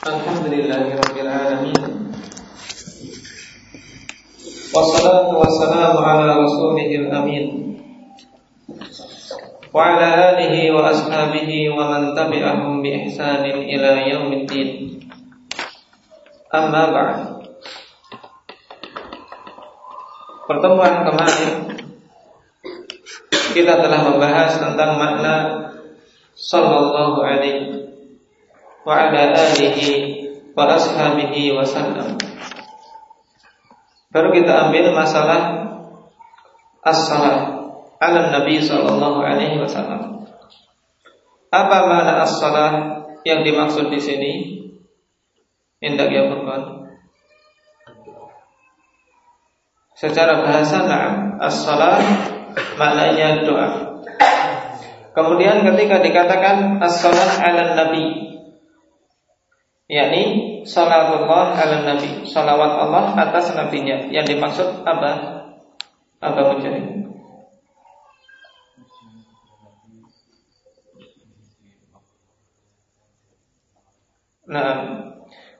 Alhamdulillahirrabbilalamin Wassalatu wassalamu ala rasulihil amin. Wa ala alihi wa ashabihi wa man tabi'ahum bi ihsanin ila yaumiddin. Amma ba'd. Pertemuan kemarin kita telah membahas tentang makna sallallahu alaihi wa ashabihi wa sallam Baru kita ambil masalah as-salat ala Nabi sallallahu alaihi wasallam. Apa makna as-salat yang dimaksud di sini? Indak ya Furqan. Secara bahasa na'am, as-salat maknanya doa. Kemudian ketika dikatakan as-salat ala Nabi yakni salatullah ala nabi salawat Allah atas nabinya. Yang dimaksud apa? Apa mencari Nah,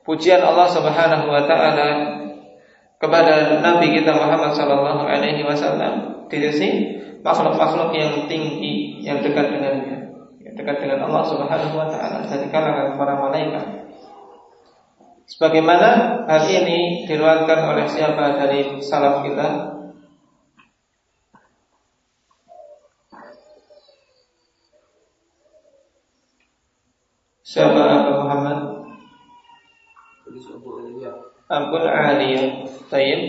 pujian Allah Subhanahu wa taala kepada Nabi kita Muhammad sallallahu alaihi wasallam. Di sini makhluk-makhluk yang tinggi yang dekat dengannya, yang dekat dengan Allah Subhanahu wa taala. Dari kalangan para malaikat. Sebagaimana hal ini diriwayatkan oleh siapa dari salaf kita? Siapa Abu Muhammad? Abu Aliyah Tayyib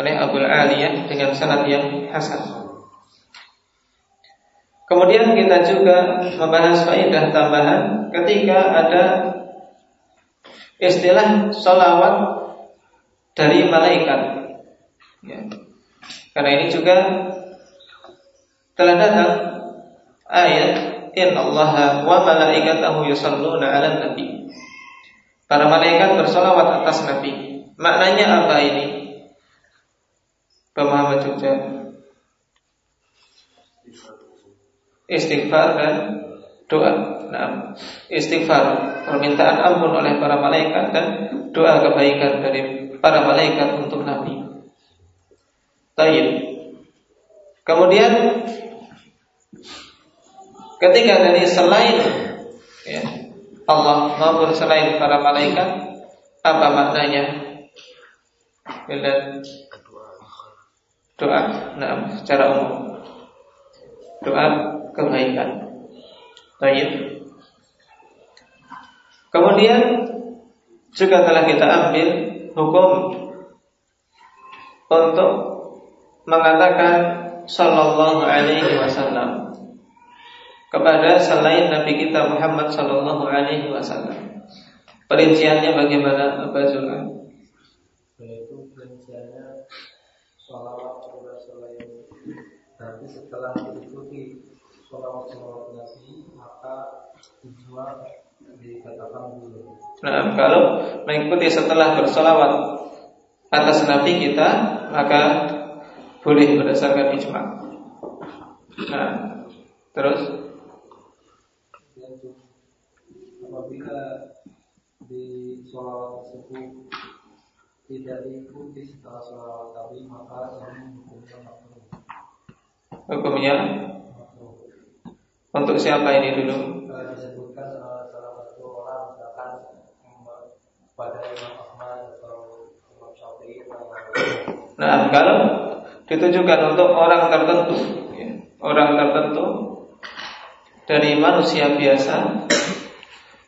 oleh Abu Aliyah dengan sanad yang hasan. Kemudian kita juga membahas faedah tambahan ketika ada istilah solawat dari malaikat. Ya. Karena ini juga telah datang ayat Inna Allah wa malaikatahu yusalluna ala nabi. Para malaikat bersolawat atas nabi. Maknanya apa ini? Pemahaman Jogja. Istighfar dan doa. Nah, istighfar, permintaan ampun oleh para malaikat dan doa kebaikan dari para malaikat untuk Nabi. Taib. Kemudian ketika dari selain ya, Allah maupun selain para malaikat apa maknanya? Bila doa, nah, secara umum doa kebaikan. Taib. Kemudian juga telah kita ambil hukum untuk mengatakan sallallahu alaihi wasallam kepada selain Nabi kita Muhammad sallallahu alaihi wasallam. Perinciannya bagaimana Abah Zulman? Yaitu perinciannya salawat kepada selain Nabi setelah diikuti Nah, kalau mengikuti setelah bersolawat atas Nabi kita, maka boleh berdasarkan ijma. Nah, terus apabila di solawat tersebut tidak diikuti setelah solawat tadi maka ini hukumnya makruh. Hukumnya untuk siapa ini dulu? Nah, kalau ditujukan untuk orang tertentu, ya, orang tertentu dari manusia biasa,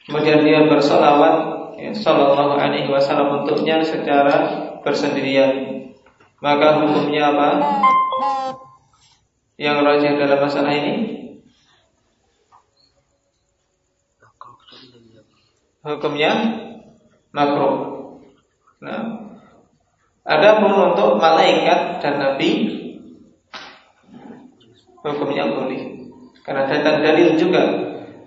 kemudian dia bersolawat, ya, Sallallahu Alaihi Wasallam untuknya secara bersendirian, maka hukumnya apa? Yang rajin dalam masalah ini hukumnya makruh. Nah, adapun untuk malaikat dan nabi hukumnya boleh. Karena datang dalil juga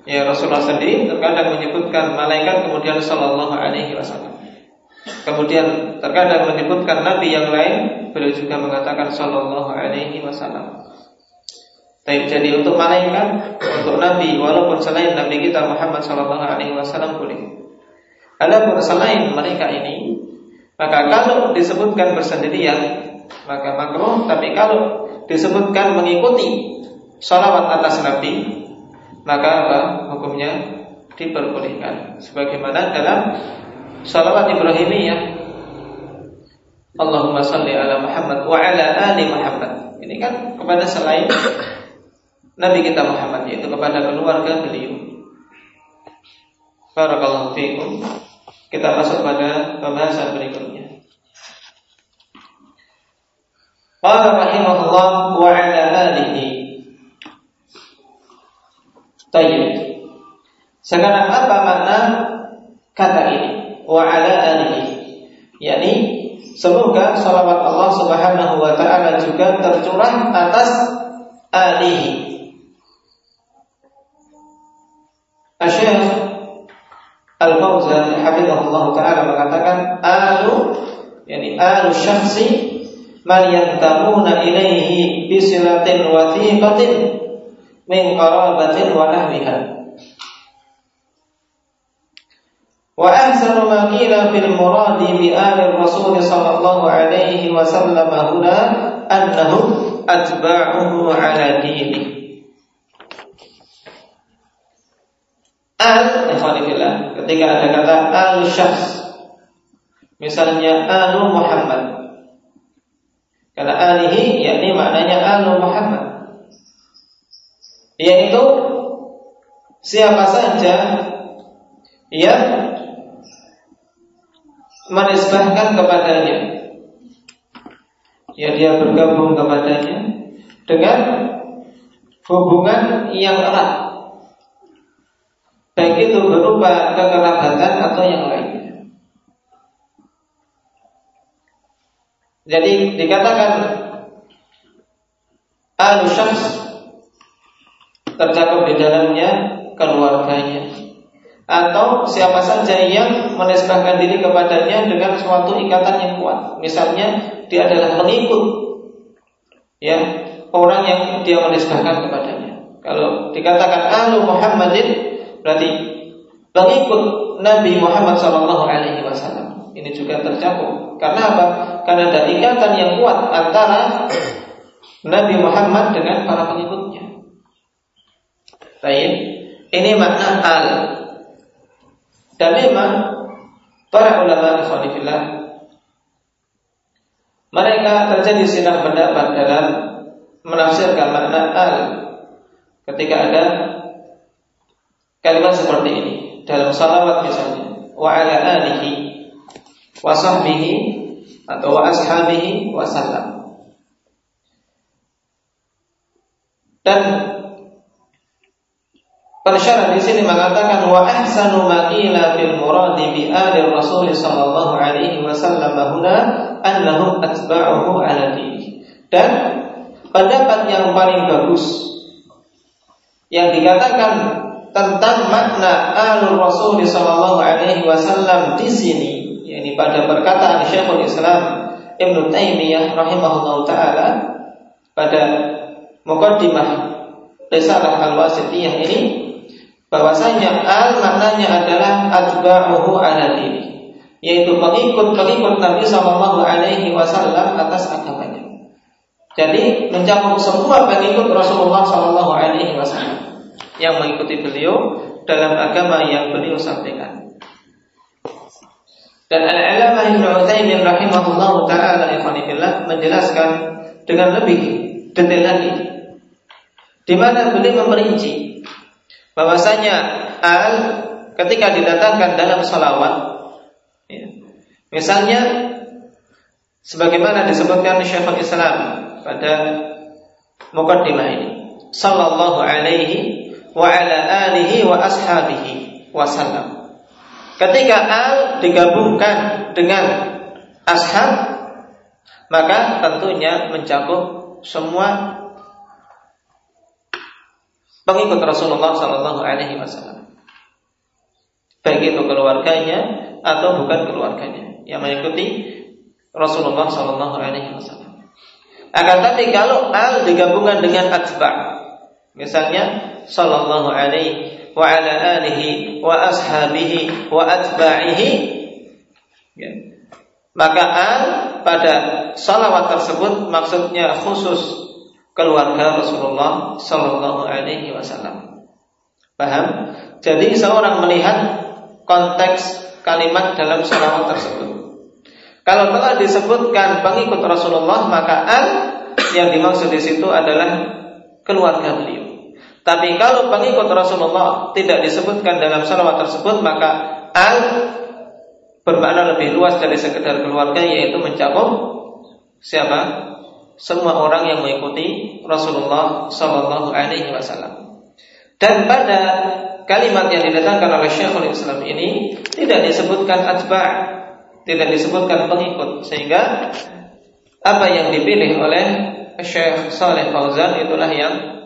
ya Rasulullah sendiri terkadang menyebutkan malaikat kemudian sallallahu alaihi wasallam. Kemudian terkadang menyebutkan nabi yang lain beliau juga mengatakan sallallahu alaihi wasallam. Tapi jadi untuk malaikat, untuk nabi walaupun selain nabi kita Muhammad sallallahu alaihi wasallam boleh. Adapun selain mereka ini, maka kalau disebutkan bersendirian, maka makruh. Tapi kalau disebutkan mengikuti salawat atas Nabi, maka apa hukumnya diperbolehkan. Sebagaimana dalam salawat Ibrahimiyah, Allahumma salli ala Muhammad wa ala ali Muhammad. Ini kan kepada selain Nabi kita Muhammad yaitu kepada keluarga beliau. Barakallahu fiikum. Kita masuk pada pembahasan berikutnya. Qala rahimahullah wa ala alihi. Tayyib. Sekarang apa makna kata ini? Wa ala alihi. Yani semoga salawat Allah Subhanahu wa taala juga tercurah atas alihi. Asyik Al-Fauzan hafizahullah taala mengatakan alu yani alu syakhsi man yantamuna ilaihi bi silatin wathiqatin min qarabatin wa nahwiha wa ahsanu ma qila fil muradi bi ali rasul sallallahu alaihi wasallam huna annahum atba'uhu ala dinihi Al, ikhwanifillah, ketika ada kata al syakhs, misalnya alu Muhammad, karena alihi yakni maknanya alu Muhammad, yaitu siapa saja yang menisbahkan kepadanya, ya dia bergabung kepadanya dengan hubungan yang erat baik itu berupa kekerabatan atau yang lainnya. Jadi dikatakan al syams tercakup di dalamnya keluarganya atau siapa saja yang menisbahkan diri kepadanya dengan suatu ikatan yang kuat. Misalnya dia adalah pengikut ya orang yang dia menisbahkan kepadanya. Kalau dikatakan alu Muhammadin berarti pengikut Nabi Muhammad Shallallahu Alaihi Wasallam ini juga tercakup. Karena apa? Karena ada ikatan yang kuat antara Nabi Muhammad dengan para pengikutnya. Baik, ini makna al. Dan memang para ulama ikhwanifillah mereka terjadi silang pendapat dalam menafsirkan makna al ketika ada kalimat seperti ini. Dalam salawat misalnya. Wa ala alihi wa sahbihi atau wa ashabihi wa sallam. Dan Pensyarah di sini mengatakan wa ahsanu ma qila fil muradi bi ali Rasul sallallahu alaihi wasallam huna annahum atba'uhu ala dini. Dan pendapat yang paling bagus yang dikatakan tentang makna alur Rasul sallallahu alaihi wasallam di sini yakni pada perkataan Syekhul Islam Ibnu Taimiyah rahimahullah taala pada mukaddimah Risalah Al-Wasitiyah ini bahwasanya al maknanya adalah atba'uhu ala dini yaitu pengikut-pengikut Nabi sallallahu alaihi wasallam atas agamanya. Jadi mencakup semua pengikut Rasulullah sallallahu alaihi wasallam yang mengikuti beliau dalam agama yang beliau sampaikan. Dan Al-Alamah Ibn Utsaimin rahimahullah taala ikhwanillah menjelaskan dengan lebih detail lagi di mana beliau memperinci bahwasanya al ketika didatangkan dalam salawat ya, misalnya sebagaimana disebutkan Syekhul Islam pada mukaddimah ini sallallahu alaihi wa ala alihi wa ashabihi wasallam. Ketika al digabungkan dengan ashab maka tentunya mencakup semua pengikut Rasulullah Sallallahu Alaihi Wasallam, baik itu keluarganya atau bukan keluarganya yang mengikuti Rasulullah Sallallahu Alaihi Wasallam. Akan tapi kalau al digabungkan dengan atba, misalnya sallallahu alaihi wa ala alihi wa ashabihi ya. maka al pada salawat tersebut maksudnya khusus keluarga Rasulullah Sallallahu Alaihi Wasallam. Paham? Jadi seorang melihat konteks kalimat dalam salawat tersebut. Kalau telah disebutkan pengikut Rasulullah maka al yang dimaksud di situ adalah keluarga beliau. Tapi kalau pengikut Rasulullah tidak disebutkan dalam salawat tersebut maka al bermakna lebih luas dari sekedar keluarga yaitu mencakup siapa? Semua orang yang mengikuti Rasulullah Sallallahu Alaihi Wasallam. Dan pada kalimat yang didatangkan oleh Syekhul Islam ini tidak disebutkan atba' tidak disebutkan pengikut sehingga apa yang dipilih oleh Syekh Saleh Fauzan itulah yang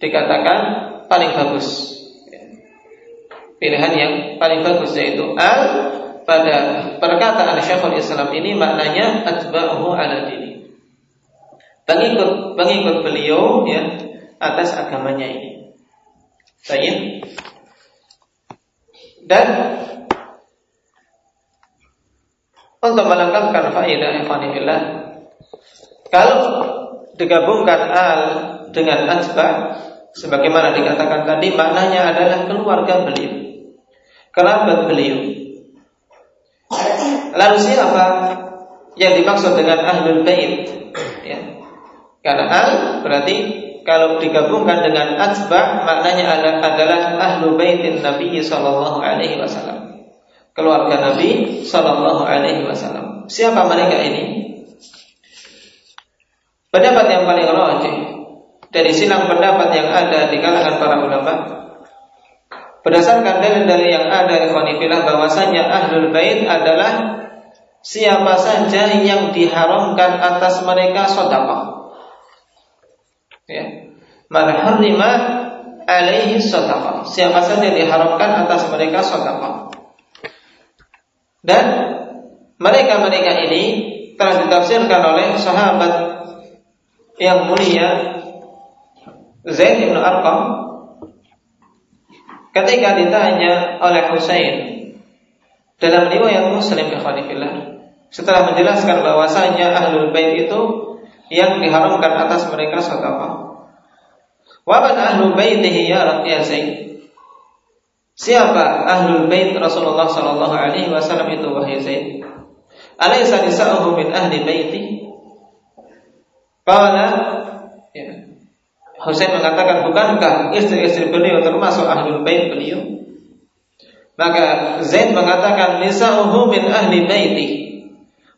dikatakan paling bagus. Pilihan yang paling bagus yaitu al pada perkataan Syekhul Islam ini maknanya atba'uhu ala dini. Pengikut pengikut beliau ya atas agamanya ini. Baik. Dan untuk melengkapkan faedah ikhwanillah kalau digabungkan al dengan atba sebagaimana dikatakan tadi maknanya adalah keluarga beliau. Kerabat beliau. Lalu siapa yang dimaksud dengan ahlul bait? Ya. Karena al berarti kalau digabungkan dengan atba maknanya adalah ahlu baitin Nabi sallallahu alaihi wasallam. Keluarga Nabi Shallallahu Alaihi Wasallam. Siapa mereka ini? Pendapat yang paling rajih dari silang pendapat yang ada di kalangan para ulama berdasarkan dalil-dalil yang ada di khonifilah bahwasanya ahlul bait adalah siapa saja yang diharamkan atas mereka sedekah. Ya. Man harrima alaihi sedekah. Siapa saja yang diharamkan atas mereka sedekah. Dan mereka-mereka ini telah ditafsirkan oleh sahabat yang mulia Zaid bin Arqam ketika ditanya oleh Husain dalam riwayat Muslim Ikhwanifillah setelah menjelaskan bahwasanya ahlul bait itu yang diharamkan atas mereka sedekah. Wa man ahlul baitihi ya Zaid? Siapa ahlul bait Rasulullah sallallahu alaihi wasallam itu wahai Zaid? Alaysa nisa'uhu min ahli baiti? Qala ya. Husain mengatakan bukankah istri-istri beliau termasuk ahlul bait beliau? Maka Zaid mengatakan nisa'uhu min ahli baiti.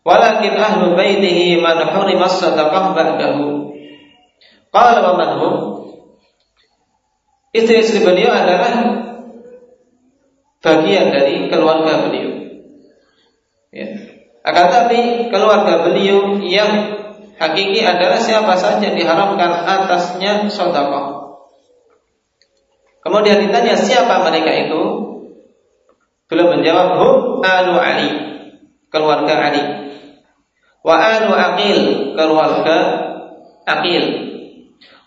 Walakin ahlu baitihi man hurima sadaqah ba'dahu. Qala wa man hum? Istri-istri beliau adalah bagian dari keluarga beliau. Ya. Akan tapi keluarga beliau yang hakiki adalah siapa saja diharamkan atasnya sodako. Kemudian ditanya siapa mereka itu? Belum menjawab hum alu Ali, keluarga Ali. Wa alu Aqil, keluarga Aqil.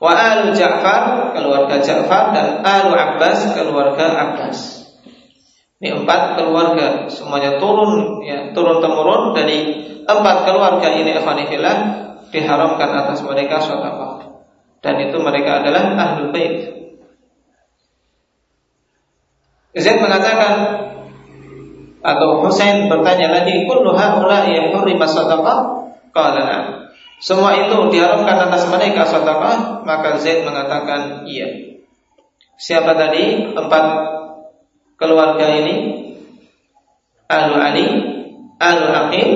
Wa alu Ja'far, keluarga Ja'far dan alu Abbas, keluarga Abbas. Ini empat keluarga semuanya turun ya turun temurun dari empat keluarga ini Evanifillah diharamkan atas mereka sedekah. Dan itu mereka adalah ahlul bait. Zaid mengatakan atau Husain bertanya lagi kullu haula'i hurrima sadaqah qala semua itu diharamkan atas mereka sedekah. Maka Zaid mengatakan iya. Siapa tadi? Empat keluarga ini? Alu Ali, Alu Aqil,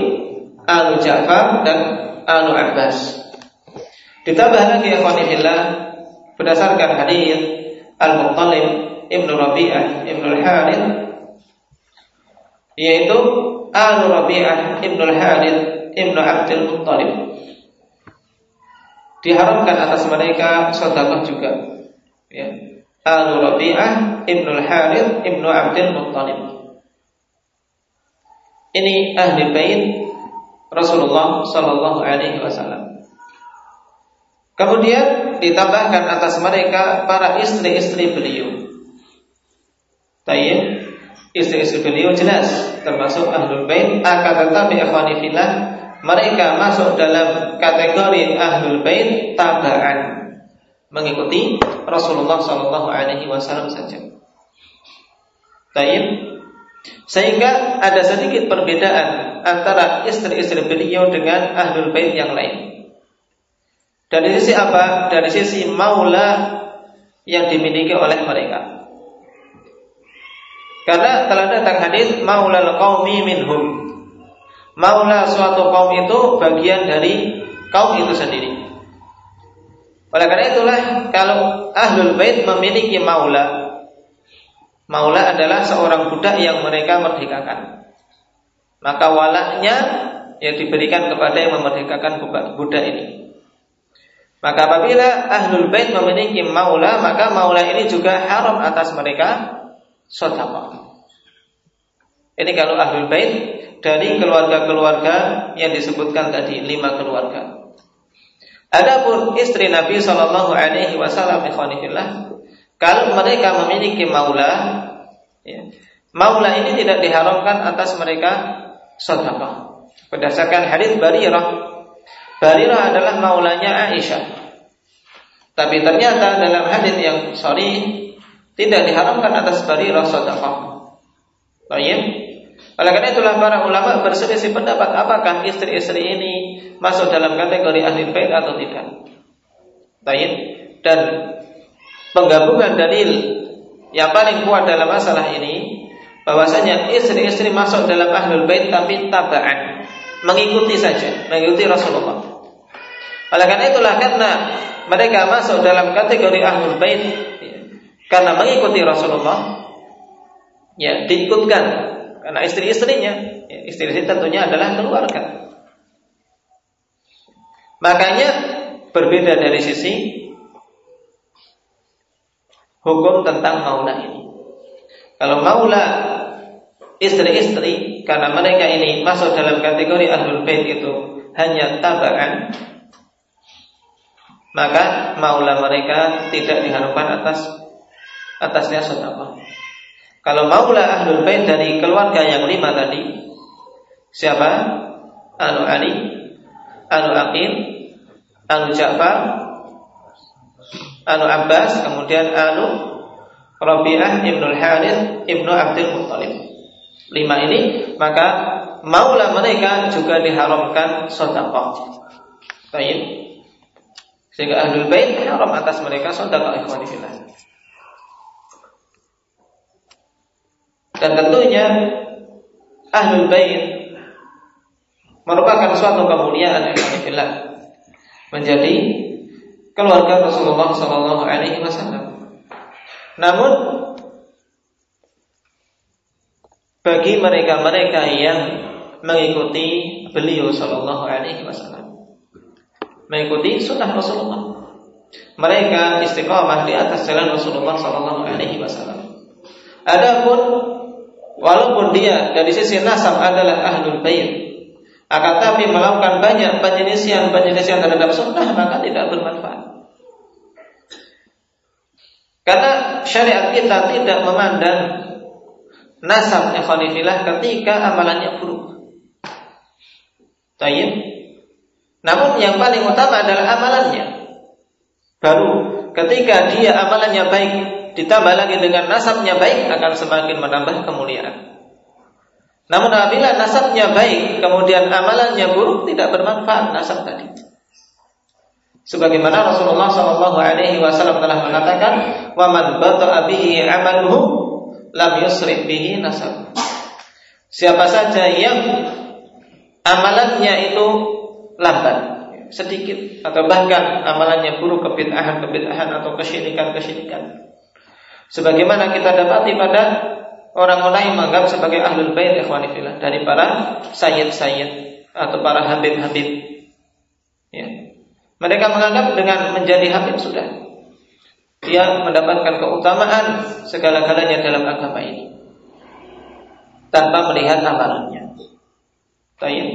Alu Ja'far dan Alu Abbas. Ditambah lagi Ikhwanillah berdasarkan hadis Al-Muttalib Ibnu Rabi'ah Ibnu Al-Harith yaitu Alu Rabi'ah Ibnu Al-Harith Ibnu Abdul Muttalib diharamkan atas mereka sedekah juga ya Al Rabi'ah Ibnu Harith Ibnu Abdul Muttalib. Ini ahli bait Rasulullah Sallallahu Alaihi Wasallam. Kemudian ditambahkan atas mereka para istri-istri beliau. Tayyib istri-istri beliau jelas termasuk ahlul bait akan tetapi ikhwani fillah mereka masuk dalam kategori ahlul bait tabaan mengikuti Rasulullah Shallallahu Alaihi Wasallam saja. Taib. Sehingga ada sedikit perbedaan antara istri-istri beliau dengan ahlul bait yang lain. Dari sisi apa? Dari sisi maula yang dimiliki oleh mereka. Karena telah datang hadis maulal qaumi minhum. Maula suatu kaum itu bagian dari kaum itu sendiri. Oleh karena itulah kalau ahlul bait memiliki maula, maula adalah seorang budak yang mereka merdekakan. Maka walaknya yang diberikan kepada yang memerdekakan budak ini. Maka apabila ahlul bait memiliki maula, maka maula ini juga haram atas mereka sedekah. Ini kalau ahlul bait dari keluarga-keluarga yang disebutkan tadi lima keluarga. Adapun istri Nabi Shallallahu Alaihi Wasallam kalau mereka memiliki maula, ya, maula ini tidak diharamkan atas mereka sedekah. Berdasarkan hadis Barirah, Barirah adalah maulanya Aisyah. Tapi ternyata dalam hadis yang sorry tidak diharamkan atas Barirah sedekah. Baik. Oleh karena itulah para ulama berselisih pendapat apakah istri-istri ini masuk dalam kategori ahli bait atau tidak. Baik. Dan penggabungan dalil yang paling kuat dalam masalah ini bahwasanya istri-istri masuk dalam ahlul bait tapi tabaan, mengikuti saja, mengikuti Rasulullah. Oleh karena itulah karena mereka masuk dalam kategori ahlul bait karena mengikuti Rasulullah ya diikutkan karena istri-istrinya, ya, istri-istri tentunya adalah keluarga. Makanya berbeda dari sisi hukum tentang maula ini. Kalau maula istri-istri karena mereka ini masuk dalam kategori ahlul bait itu hanya tabaan maka maula mereka tidak diharapkan atas atasnya sedekah. Kalau maula ahlul bait dari keluarga yang lima tadi, siapa? Anu Ali, Anu Aqil, Anu Ja'far, Anu Abbas, kemudian Anu Rabi'ah Ibnul Harith Ibnu Abdul Muttalib. Lima ini maka maula mereka juga diharamkan sedekah. Baik. Sehingga ahlul bait haram atas mereka sedekah ikhwan fillah. Dan tentunya Ahlul Bait merupakan suatu kemuliaan yang menjadi keluarga Rasulullah Sallallahu Alaihi Wasallam. Namun bagi mereka-mereka yang mengikuti beliau Sallallahu Alaihi Wasallam, mengikuti sunnah Rasulullah, mereka istiqamah di atas jalan Rasulullah Sallallahu Alaihi Wasallam. Adapun walaupun dia dari sisi nasab adalah ahlul bait akan tapi melakukan banyak penyelisihan-penyelisihan terhadap sunnah maka tidak bermanfaat. Karena syariat kita tidak memandang nasab ikhwanifillah ketika amalannya buruk. Tayyib. Namun yang paling utama adalah amalannya. Baru ketika dia amalannya baik, ditambah lagi dengan nasabnya baik akan semakin menambah kemuliaan. Namun apabila nasabnya baik kemudian amalannya buruk tidak bermanfaat nasab tadi. Sebagaimana Rasulullah Shallallahu Alaihi Wasallam telah mengatakan, "Waman bata'a bihi amaluhu lam yusrif bihi nasab." Siapa saja yang amalannya itu lambat, sedikit atau bahkan amalannya buruk kebid'ahan kebid'ahan atau kesyirikan kesyirikan Sebagaimana kita dapati pada orang-orang yang menganggap sebagai ahlul bait ikhwanifillah dari para sayyid-sayyid atau para habib-habib. Ya. Mereka menganggap dengan menjadi habib sudah dia mendapatkan keutamaan segala-galanya dalam agama ini tanpa melihat amalannya. Tayyib.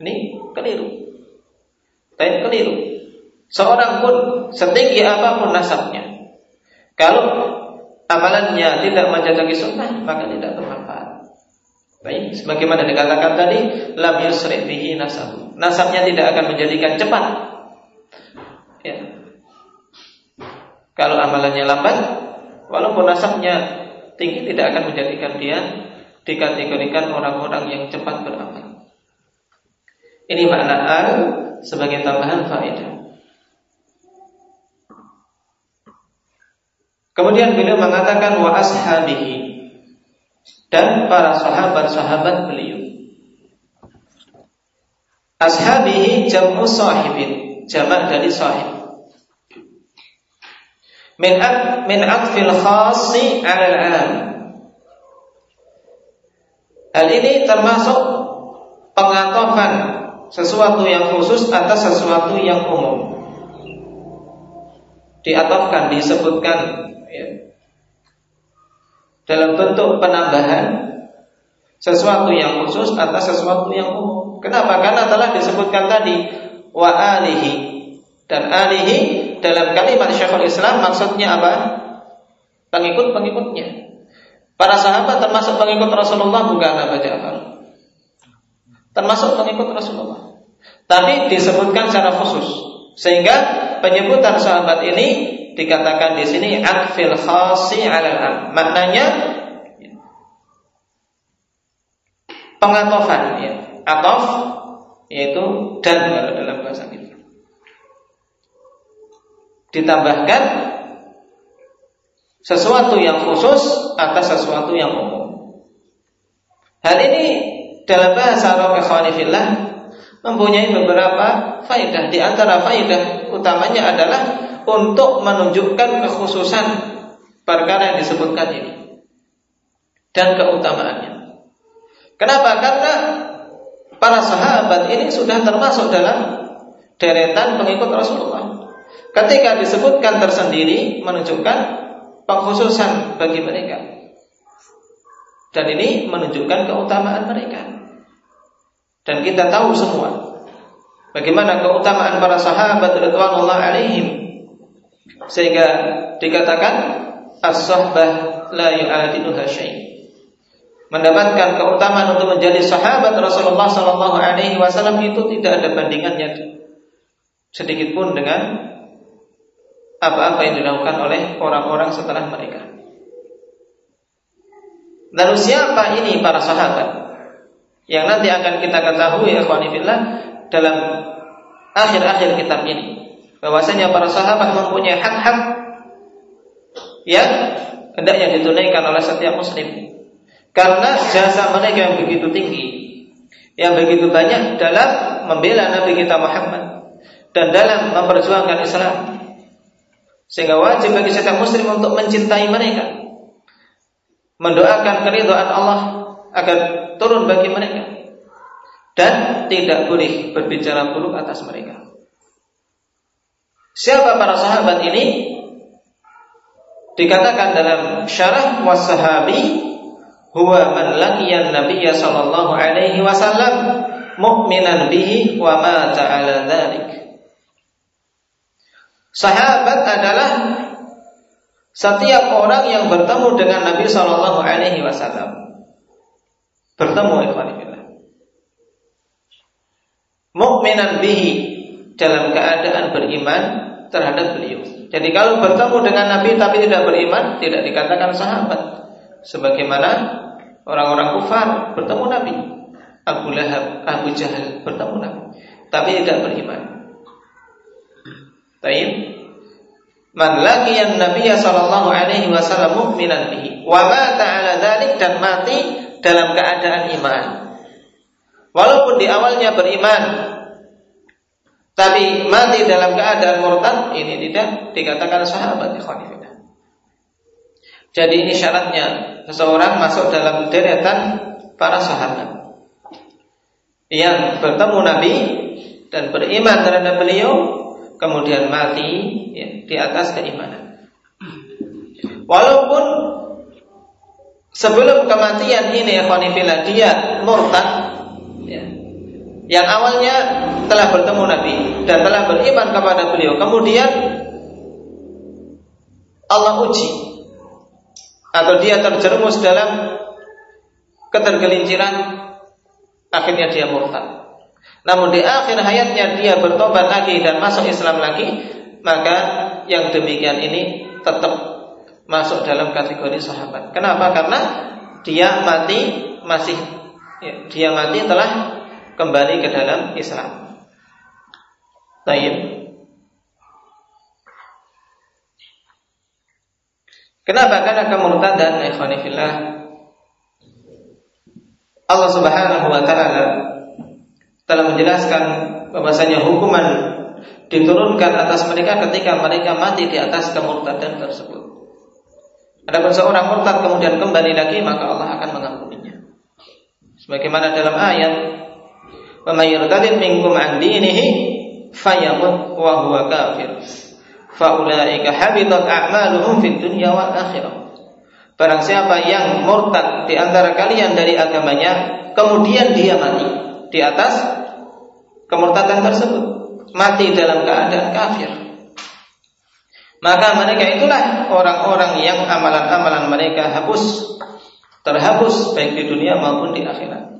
Ini keliru. Tayyib keliru. Seorang pun setinggi apa pun nasabnya kalau amalannya tidak menjadi sunnah, maka tidak bermanfaat. Baik, sebagaimana dikatakan tadi, lam yusri bihi nasab. Nasabnya tidak akan menjadikan cepat. Ya. Kalau amalannya lambat, walaupun nasabnya tinggi tidak akan menjadikan dia dikategorikan orang-orang yang cepat beramal. Ini makna al sebagai tambahan faedah. Kemudian beliau mengatakan wa ashabihi dan para sahabat-sahabat beliau. Ashabihi jam'u sahibin, jamak dari sahib. Min ak min atfil khasi 'ala al-'am. Hal ini termasuk pengatofan sesuatu yang khusus atas sesuatu yang umum. Diatofkan, disebutkan ya, dalam bentuk penambahan sesuatu yang khusus atas sesuatu yang umum. Kenapa? Karena telah disebutkan tadi wa alihi dan alihi dalam kalimat Syekhul Islam maksudnya apa? Pengikut-pengikutnya. Para sahabat termasuk pengikut Rasulullah bukan apa Ja'far? Termasuk pengikut Rasulullah. Tapi disebutkan secara khusus sehingga penyebutan sahabat ini dikatakan di sini akfil khasi alal am. Maknanya pengatofan ya. Atof yaitu dan kalau dalam bahasa kita. Ditambahkan sesuatu yang khusus atas sesuatu yang umum. Hal ini dalam bahasa Arab mempunyai beberapa faidah. Di antara faidah utamanya adalah untuk menunjukkan kekhususan perkara yang disebutkan ini dan keutamaannya. Kenapa? Karena para sahabat ini sudah termasuk dalam deretan pengikut Rasulullah. Ketika disebutkan tersendiri menunjukkan pengkhususan bagi mereka. Dan ini menunjukkan keutamaan mereka. Dan kita tahu semua bagaimana keutamaan para sahabat radhiyallahu alaihim sehingga dikatakan as-sahbah la yu'adiluha syai'. Mendapatkan keutamaan untuk menjadi sahabat Rasulullah sallallahu alaihi wasallam itu tidak ada bandingannya sedikit pun dengan apa-apa yang dilakukan oleh orang-orang setelah mereka. Lalu siapa ini para sahabat yang nanti akan kita ketahui ya dalam akhir-akhir kitab ini bahwasanya para sahabat mempunyai hak-hak yang hendaknya ditunaikan oleh setiap muslim. Karena jasa mereka yang begitu tinggi, yang begitu banyak dalam membela Nabi kita Muhammad dan dalam memperjuangkan Islam. Sehingga wajib bagi setiap muslim untuk mencintai mereka. Mendoakan keridhaan Allah agar turun bagi mereka dan tidak boleh berbicara buruk atas mereka. Siapa para sahabat ini? Dikatakan dalam syarah wasahabi huwa man laqiyan nabiyya sallallahu alaihi wasallam mu'minan bihi wa mata ala dzalik. Sahabat adalah setiap orang yang bertemu dengan Nabi sallallahu alaihi wasallam. Bertemu ikhwan fillah. Mu'minan bihi dalam keadaan beriman terhadap beliau. Jadi kalau bertemu dengan Nabi tapi tidak beriman, tidak dikatakan sahabat. Sebagaimana orang-orang kufar bertemu Nabi. Abu Lahab, Abu Jahal bertemu Nabi, tapi tidak beriman. Taib. Man laqiyan Nabiya sallallahu alaihi wasallam mu'minan bihi wa mata ala dzalik dan mati dalam keadaan iman. Walaupun di awalnya beriman, tapi mati dalam keadaan murtad ini tidak dikatakan sahabat ikhwanifillah. Jadi ini syaratnya seseorang masuk dalam deretan para sahabat yang bertemu Nabi dan beriman terhadap beliau kemudian mati ya, di atas keimanan. Walaupun sebelum kematian ini ya dia murtad ya, yang awalnya telah bertemu Nabi dan telah beriman kepada beliau. Kemudian Allah uji atau dia terjerumus dalam ketergelinciran akhirnya dia murtad. Namun di akhir hayatnya dia bertobat lagi dan masuk Islam lagi, maka yang demikian ini tetap masuk dalam kategori sahabat. Kenapa? Karena dia mati masih ya, dia mati telah kembali ke dalam Islam. Baik. Kenapa? Karena kemurtadan ikhwanifillah Allah Subhanahu wa taala telah menjelaskan bahwasanya hukuman diturunkan atas mereka ketika mereka mati di atas kemurtadan tersebut. Adapun seorang murtad kemudian kembali lagi maka Allah akan mengampuninya. Sebagaimana dalam ayat, "Wa may yartadid minkum fayamut wa kafir." Faulaika habitat a'maluhum. Barang siapa yang murtad di antara kalian dari agamanya, kemudian dia mati, di atas kemurtadan tersebut mati dalam keadaan kafir maka mereka itulah orang-orang yang amalan-amalan mereka hapus terhapus baik di dunia maupun di akhirat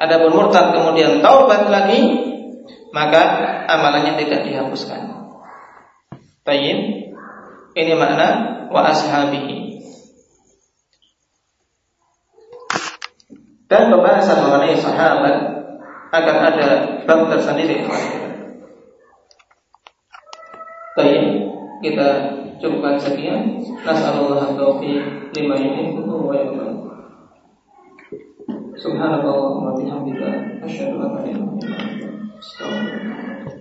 adapun murtad kemudian taubat lagi maka amalannya tidak dihapuskan Tayyib ini makna wa ashabihi dan pembahasan mengenai sahabat akan ada bab tersendiri. Baik, kita cukupkan sekian. Nasallallahu taufiq lima ini untuk wa Subhanallah wa bihamdika asyhadu an la ilaha illa anta astaghfiruka